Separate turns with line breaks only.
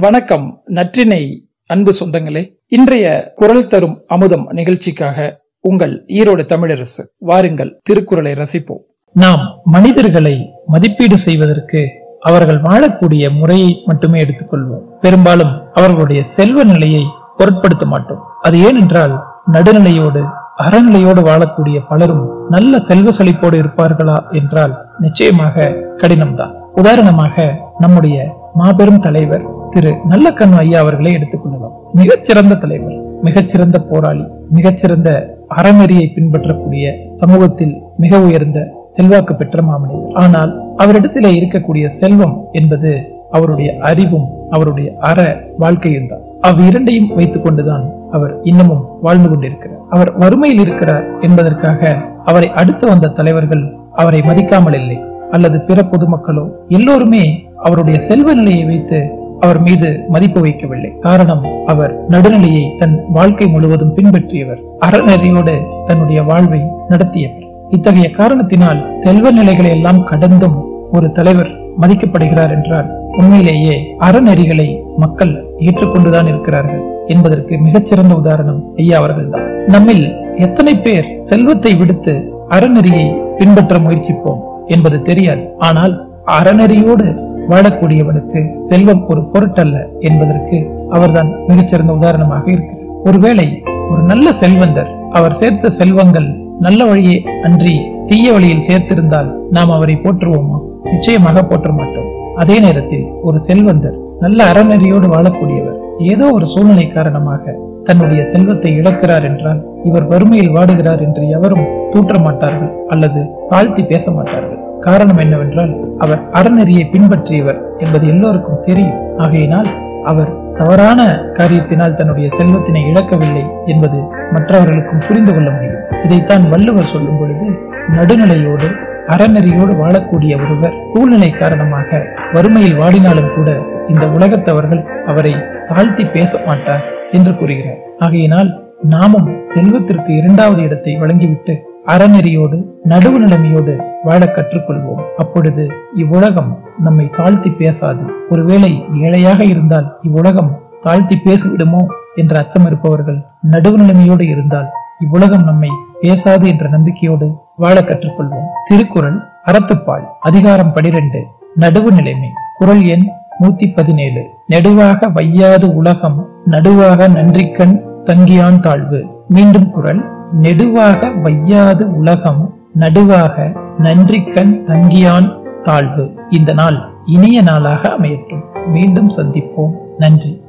வணக்கம் நற்றினை அன்பு சொந்தங்களே. இன்றைய குரல் தரும் அமுதம் நிகழ்ச்சிக்காக உங்கள் ஈரோடு தமிழரசு வாருங்கள் திருக்குறளை ரசிப்போம். நாம் மனிதர்களை மதிப்பீடு செய்வதற்கு அவர்கள் வாழக்கூடிய முறையை மட்டுமே எடுத்துக்கொள்வோம். பெரும்பாலும் அவர்களுடைய செல்வ நிலையை பொருட்படுத்த மாட்டோம். அது ஏனென்றால் நடுநிலையோடு அறநிலையோடு வாழக்கூடிய பலரும் நல்ல செல்வ செழிப்போடு இருப்பார்களா என்றால் நிச்சயமாக கடினம்தான். உதாரணமாக நம்முடைய மாபெரும் தலைவர் திரு நல்லக்கண்ணு ஐயா அவர்களை எடுத்துக்கொள்ளலாம் மிகச்சிறந்த தலைவர் மிகச்சிறந்த போராளி மிகச்சிறந்த அறநெறியை பின்பற்றக்கூடிய சமூகத்தில் மிக உயர்ந்த செல்வாக்கு பெற்ற மாமனிதர். ஆனால் அவரிடத்திலே இருக்கக்கூடிய செல்வம் என்பது அவருடைய அறிவும் அவருடைய அற வாழ்க்கையும் தான். அவ் இரண்டையும் வைத்துக் கொண்டுதான் அவர் இன்னமும் வாழ்ந்து கொண்டிருக்கிறார். அவர் வறுமையில் இருக்கிறார் என்பதற்காக அவரை அடுத்து வந்த தலைவர்கள் அவரை மதிக்காமல் இல்லை. அல்லது பிற பொதுமக்களோ எல்லோருமே அவருடைய செல்வ நிலையை வைத்து அவர் மீது மதிப்பு வைக்கவில்லை. காரணம் அவர் நடுநிலையை தன் வாழ்க்கை முழுவதும் பின்பற்றியவர். அறநெறியோடு தன்னுடைய வாழ்வை நடத்தியவர். இத்தகைய காரணத்தினால் செல்வ நிலைகளை எல்லாம் கடந்தும் ஒரு தலைவர் மதிக்கப்படுகிறார் என்றால் உண்மையிலேயே அறநெறிகளை மக்கள் ஏற்றுக்கொண்டுதான் இருக்கிறார்கள் என்பதற்கு மிகச்சிறந்த உதாரணம் ஐயா அவர்கள்தான். நம்மில் எத்தனை பேர் செல்வத்தை விடுத்து அறநெறியை பின்பற்ற முயற்சிப்போம் என்பது தெரியாது. ஆனால் அறநெறியோடு வாழக்கூடியவனுக்கு செல்வம் ஒரு பொருட்டல்ல என்பதற்கு அவர்தான் மிகச்சிறந்த உதாரணமாக இருக்கிறார். ஒருவேளை ஒரு நல்ல செல்வந்தர் அவர் சேர்த்த செல்வங்கள் நல்ல வழியே அன்றி தீய வழியில் சேர்த்திருந்தால் நாம் அவரை போற்றுவோமா? நிச்சயமாக போற்ற மாட்டோம். அதே நேரத்தில் ஒரு செல்வந்தர் நல்ல அறநெறியோடு வாழக்கூடியவர் ஏதோ ஒரு சூழ்நிலை காரணமாக தன்னுடைய செல்வத்தை இழக்கிறார் என்றால் இவர் வறுமையில் வாடுகிறார் என்று எவரும் தூற்ற மாட்டார்கள் அல்லது தாழ்த்தி பேச மாட்டார்கள் காரணம் என்னவென்றால் அவர் அறநெறியை பின்பற்றியவர் என்பது எல்லோருக்கும் தெரியும். ஆகையினால் அவர் தவறான காரியத்தினால் தன்னுடைய செல்வத்தினை இழக்கவில்லை என்பது மற்றவர்களுக்கும் புரிந்து கொள்ள முடியும். இதைத்தான் வள்ளுவர் சொல்லும் பொழுது நடுநிலையோடு அறநெறியோடு வாழக்கூடிய ஒருவர் சூழ்நிலை காரணமாக வறுமையில் வாடினாலும் கூட இந்த உலகத்தவர்கள் அவரை தாழ்த்தி பேச மாட்டார் என்று கூறுகிறார். ஆகையினால் நாமும் செல்வத்திற்கு இரண்டாவது இடத்தை வழங்கிவிட்டு அறநெறியோடு நடுவு நிலைமையோடு வாழ கற்றுக்கொள்வோம். அப்பொழுது இவ்வுலகம் நம்மை தாழ்த்தி பேசாது. ஒருவேளை ஏழையாக இருந்தால் இவ்வுலகம் தாழ்த்தி பேசிவிடுமோ என்ற அச்சம் இருப்பவர்கள் நடுவு நிலைமையோடு இருந்தால் இவ்வுலகம் நம்மை பேசாது என்ற நம்பிக்கையோடு வாழ கற்றுக்கொள்வோம். திருக்குறள் அறத்துப்பால் அதிகாரம் பனிரெண்டு நடுவு நிலைமை. குரல் எண் நூத்தி பதினேழு நெடுவாக வையாது உலகம் நடுவாக நன்றிக்கண் தங்கியான் தாழ்வு. மீண்டும் குரல் நெடுவாக வையாது உலகம் நடுவாக நன்றிக்கண் தங்கியான் தாழ்வு. இந்த நாள் இனிய நாளாக அமையட்டும். மீண்டும் சந்திப்போம். நன்றி.